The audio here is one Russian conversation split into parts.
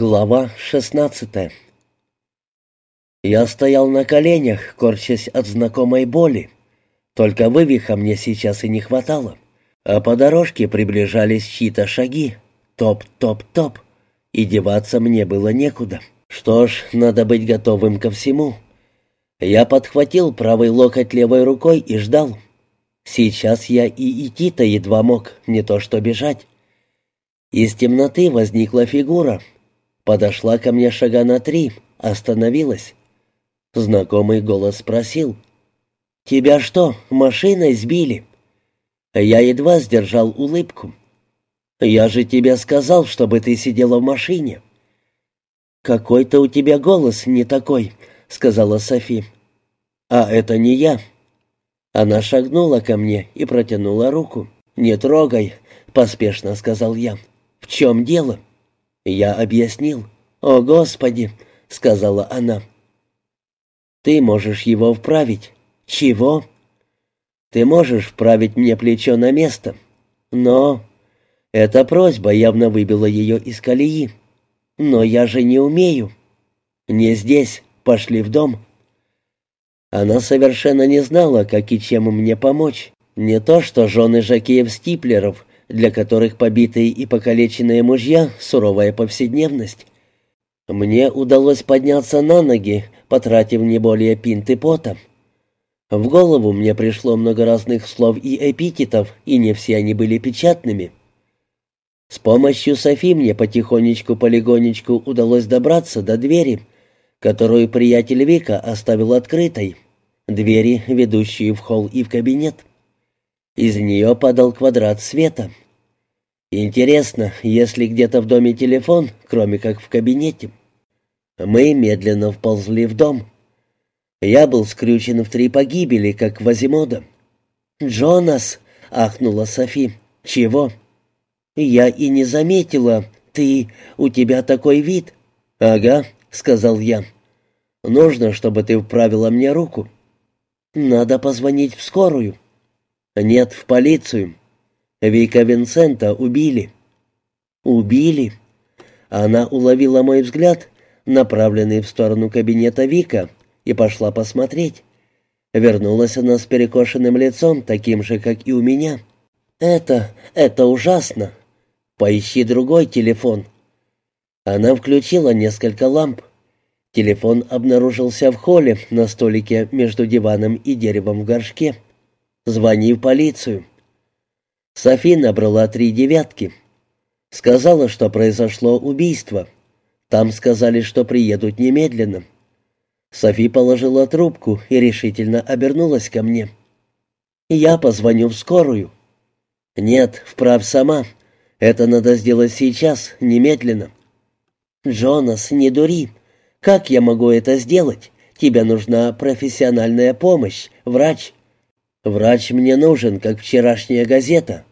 Глава шестнадцатая Я стоял на коленях, корчась от знакомой боли. Только вывиха мне сейчас и не хватало. А по дорожке приближались чьи-то шаги. Топ-топ-топ. И деваться мне было некуда. Что ж, надо быть готовым ко всему. Я подхватил правый локоть левой рукой и ждал. Сейчас я и идти-то едва мог, не то что бежать. Из темноты возникла фигура — Подошла ко мне шага на три, остановилась. Знакомый голос спросил. «Тебя что, машиной сбили?» Я едва сдержал улыбку. «Я же тебе сказал, чтобы ты сидела в машине». «Какой-то у тебя голос не такой», — сказала Софи. «А это не я». Она шагнула ко мне и протянула руку. «Не трогай», — поспешно сказал я. «В чем дело?» Я объяснил. «О, Господи!» — сказала она. «Ты можешь его вправить». «Чего?» «Ты можешь вправить мне плечо на место». «Но...» Эта просьба явно выбила ее из колеи. «Но я же не умею». «Не здесь. Пошли в дом». Она совершенно не знала, как и чем мне помочь. Не то, что жены Жакеев-Стиплеров для которых побитые и покалеченные мужья — суровая повседневность. Мне удалось подняться на ноги, потратив не более пинты пота. В голову мне пришло много разных слов и эпитетов, и не все они были печатными. С помощью Софи мне потихонечку-полигонечку удалось добраться до двери, которую приятель Вика оставил открытой, двери, ведущие в холл и в кабинет. Из нее падал квадрат света. Интересно, есть ли где-то в доме телефон, кроме как в кабинете? Мы медленно вползли в дом. Я был скрючен в три погибели, как Квазимода. «Джонас!» — ахнула Софи. «Чего?» «Я и не заметила. Ты... у тебя такой вид». «Ага», — сказал я. «Нужно, чтобы ты вправила мне руку». «Надо позвонить в скорую». «Нет, в полицию. Вика Винсента убили». «Убили?» Она уловила мой взгляд, направленный в сторону кабинета Вика, и пошла посмотреть. Вернулась она с перекошенным лицом, таким же, как и у меня. «Это... это ужасно. Поищи другой телефон». Она включила несколько ламп. Телефон обнаружился в холле на столике между диваном и деревом в горшке. Звони в полицию». Софи набрала три девятки. Сказала, что произошло убийство. Там сказали, что приедут немедленно. Софи положила трубку и решительно обернулась ко мне. «Я позвоню в скорую». «Нет, вправь сама. Это надо сделать сейчас, немедленно». «Джонас, не дури. Как я могу это сделать? Тебе нужна профессиональная помощь, врач». Врач мне нужен, как вчерашняя газета.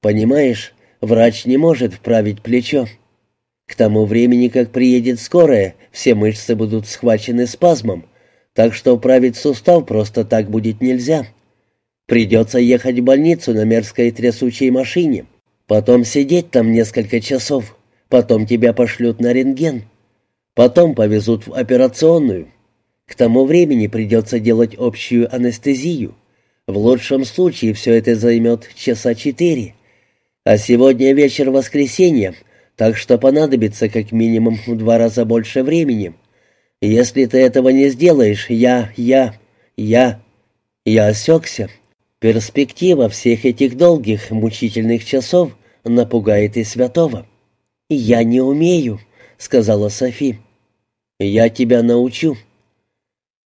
Понимаешь, врач не может вправить плечо. К тому времени, как приедет скорая, все мышцы будут схвачены спазмом, так что вправить сустав просто так будет нельзя. Придется ехать в больницу на мерзкой трясучей машине, потом сидеть там несколько часов, потом тебя пошлют на рентген, потом повезут в операционную. К тому времени придется делать общую анестезию. В лучшем случае все это займет часа четыре. А сегодня вечер воскресенья, так что понадобится как минимум в два раза больше времени. Если ты этого не сделаешь, я, я, я... Я осекся. Перспектива всех этих долгих, мучительных часов напугает и святого. «Я не умею», — сказала Софи. «Я тебя научу».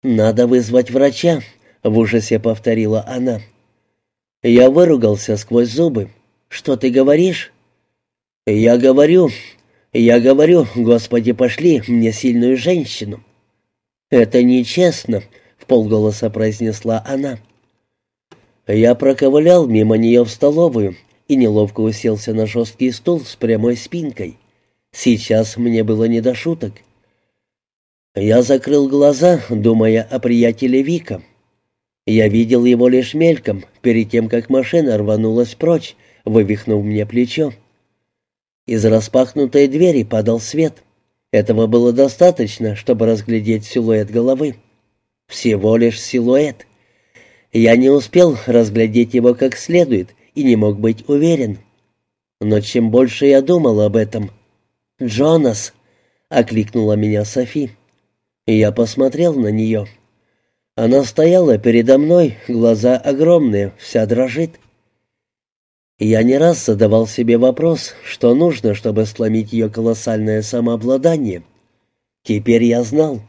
«Надо вызвать врача», — в ужасе повторила она. Я выругался сквозь зубы. «Что ты говоришь?» «Я говорю, я говорю, Господи, пошли мне сильную женщину». «Это нечестно», — в полголоса произнесла она. Я проковылял мимо нее в столовую и неловко уселся на жесткий стул с прямой спинкой. Сейчас мне было не до шуток. Я закрыл глаза, думая о приятеле Вика. Я видел его лишь мельком, перед тем, как машина рванулась прочь, вывихнув мне плечо. Из распахнутой двери падал свет. Этого было достаточно, чтобы разглядеть силуэт головы. Всего лишь силуэт. Я не успел разглядеть его как следует и не мог быть уверен. Но чем больше я думал об этом... «Джонас!» — окликнула меня Софи. Я посмотрел на нее. Она стояла передо мной, глаза огромные, вся дрожит. Я не раз задавал себе вопрос, что нужно, чтобы сломить ее колоссальное самообладание. Теперь я знал.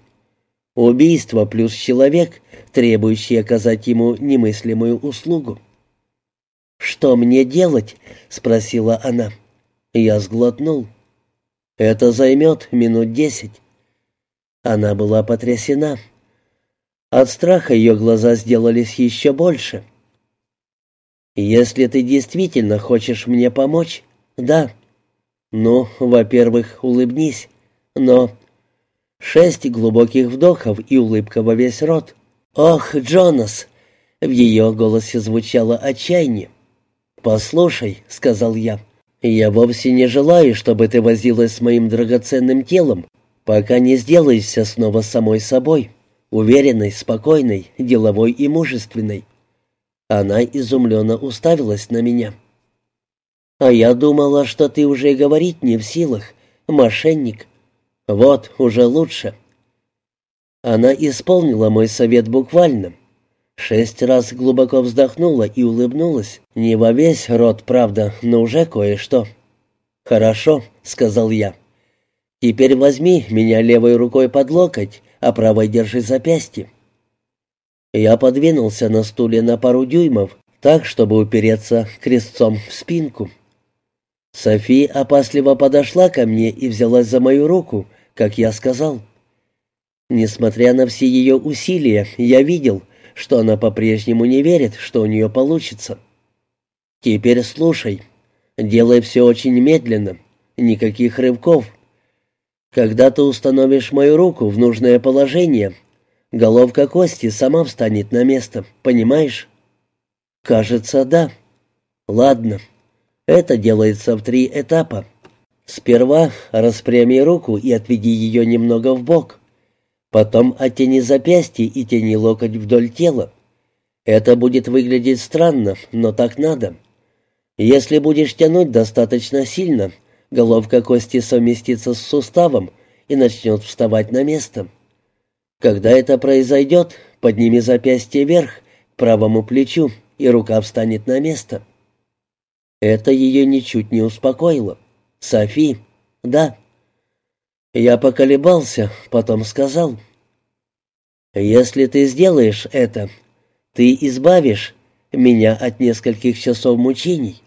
Убийство плюс человек, требующий оказать ему немыслимую услугу. «Что мне делать?» — спросила она. Я сглотнул. «Это займет минут десять». Она была потрясена. От страха ее глаза сделались еще больше. «Если ты действительно хочешь мне помочь, да. Ну, во-первых, улыбнись. Но...» Шесть глубоких вдохов и улыбка во весь рот. «Ох, Джонас!» В ее голосе звучало отчаяние. «Послушай», — сказал я, — «я вовсе не желаю, чтобы ты возилась с моим драгоценным телом, пока не сделаешься снова самой собой, уверенной, спокойной, деловой и мужественной». Она изумленно уставилась на меня. «А я думала, что ты уже говорить не в силах, мошенник. Вот, уже лучше». Она исполнила мой совет буквально. Шесть раз глубоко вздохнула и улыбнулась. Не во весь рот, правда, но уже кое-что. «Хорошо», — сказал я. «Теперь возьми меня левой рукой под локоть, а правой держи запястье». Я подвинулся на стуле на пару дюймов, так, чтобы упереться крестцом в спинку. Софи опасливо подошла ко мне и взялась за мою руку, как я сказал. Несмотря на все ее усилия, я видел, что она по-прежнему не верит, что у нее получится. «Теперь слушай. Делай все очень медленно. Никаких рывков. Когда ты установишь мою руку в нужное положение, головка кости сама встанет на место, понимаешь?» «Кажется, да». «Ладно. Это делается в три этапа. Сперва распрями руку и отведи ее немного в бок. Потом оттяни запястье и тяни локоть вдоль тела. Это будет выглядеть странно, но так надо. Если будешь тянуть достаточно сильно, головка кости совместится с суставом и начнет вставать на место. Когда это произойдет, подними запястье вверх, к правому плечу, и рука встанет на место. Это ее ничуть не успокоило. «Софи?» «Да». Я поколебался, потом сказал. «Если ты сделаешь это, ты избавишь меня от нескольких часов мучений».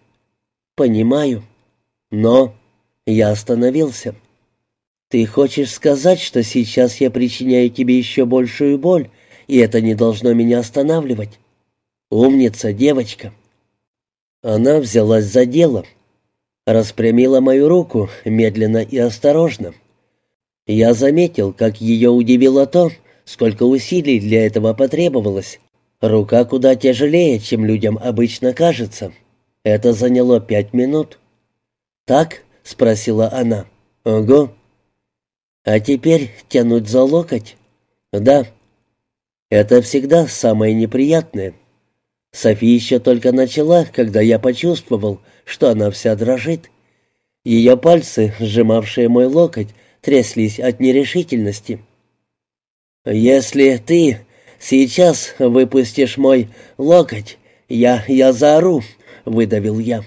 «Понимаю. Но...» Я остановился. «Ты хочешь сказать, что сейчас я причиняю тебе еще большую боль, и это не должно меня останавливать?» «Умница, девочка!» Она взялась за дело распрямила мою руку медленно и осторожно. Я заметил, как ее удивило то, сколько усилий для этого потребовалось. Рука куда тяжелее, чем людям обычно кажется. Это заняло пять минут. «Так?» — спросила она. «Ого». «А теперь тянуть за локоть?» «Да». «Это всегда самое неприятное». София еще только начала, когда я почувствовал, что она вся дрожит. Ее пальцы, сжимавшие мой локоть, тряслись от нерешительности. «Если ты сейчас выпустишь мой локоть, я, я заору», — выдавил я.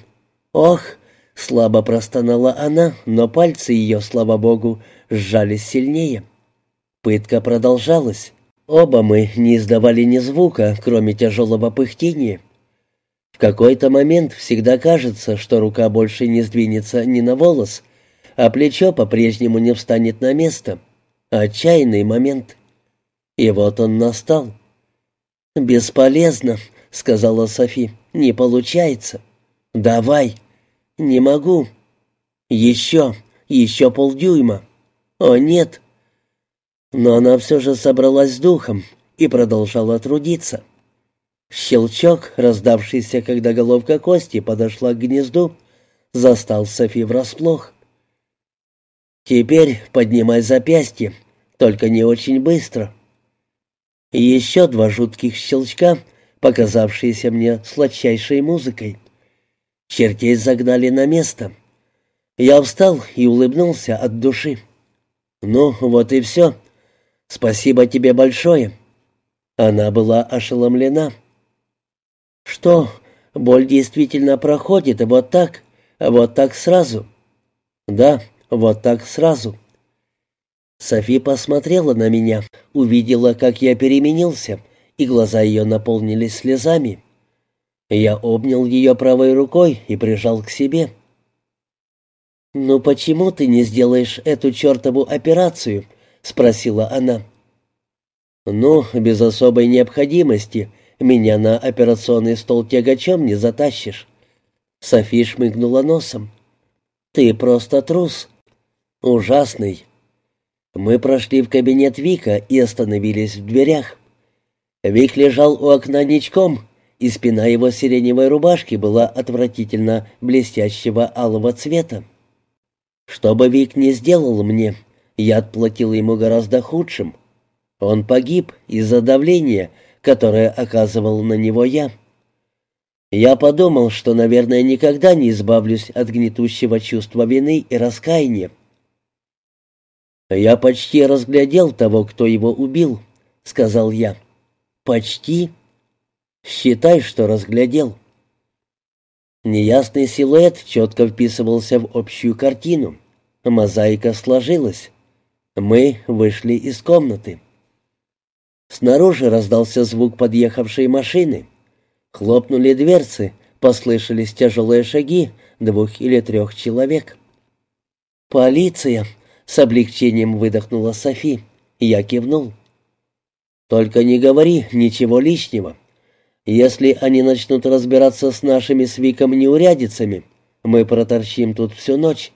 «Ох!» — слабо простонала она, но пальцы ее, слава богу, сжались сильнее. Пытка продолжалась. Оба мы не издавали ни звука, кроме тяжелого пыхтения. В какой-то момент всегда кажется, что рука больше не сдвинется ни на волос, а плечо по-прежнему не встанет на место. Отчаянный момент. И вот он настал. «Бесполезно», — сказала Софи. «Не получается». «Давай». «Не могу». «Еще, еще полдюйма». «О, нет». Но она все же собралась с духом и продолжала трудиться. Щелчок, раздавшийся, когда головка кости подошла к гнезду, застал Софи врасплох. Теперь поднимай запястье, только не очень быстро. Еще два жутких щелчка, показавшиеся мне сладчайшей музыкой. Чертей загнали на место. Я встал и улыбнулся от души. «Ну, вот и все. Спасибо тебе большое». Она была ошеломлена. «Что, боль действительно проходит вот так, вот так сразу?» «Да, вот так сразу». Софи посмотрела на меня, увидела, как я переменился, и глаза ее наполнились слезами. Я обнял ее правой рукой и прижал к себе. «Ну почему ты не сделаешь эту чертову операцию?» — спросила она. «Ну, без особой необходимости. Меня на операционный стол тягачом не затащишь». Софи шмыгнула носом. «Ты просто трус. Ужасный. Мы прошли в кабинет Вика и остановились в дверях. Вик лежал у окна ничком, и спина его сиреневой рубашки была отвратительно блестящего алого цвета. Что бы Вик не сделал мне, я отплатил ему гораздо худшим. Он погиб из-за давления, которое оказывал на него я. Я подумал, что, наверное, никогда не избавлюсь от гнетущего чувства вины и раскаяния. «Я почти разглядел того, кто его убил», — сказал я. «Почти?» «Считай, что разглядел». Неясный силуэт четко вписывался в общую картину. Мозаика сложилась. Мы вышли из комнаты. Снаружи раздался звук подъехавшей машины. Хлопнули дверцы, послышались тяжелые шаги двух или трех человек. «Полиция!» С облегчением выдохнула Софи. Я кивнул. «Только не говори ничего лишнего. Если они начнут разбираться с нашими с неурядицами, мы проторчим тут всю ночь».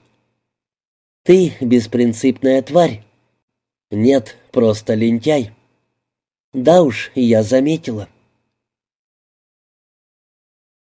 «Ты беспринципная тварь». «Нет, просто лентяй». «Да уж, я заметила».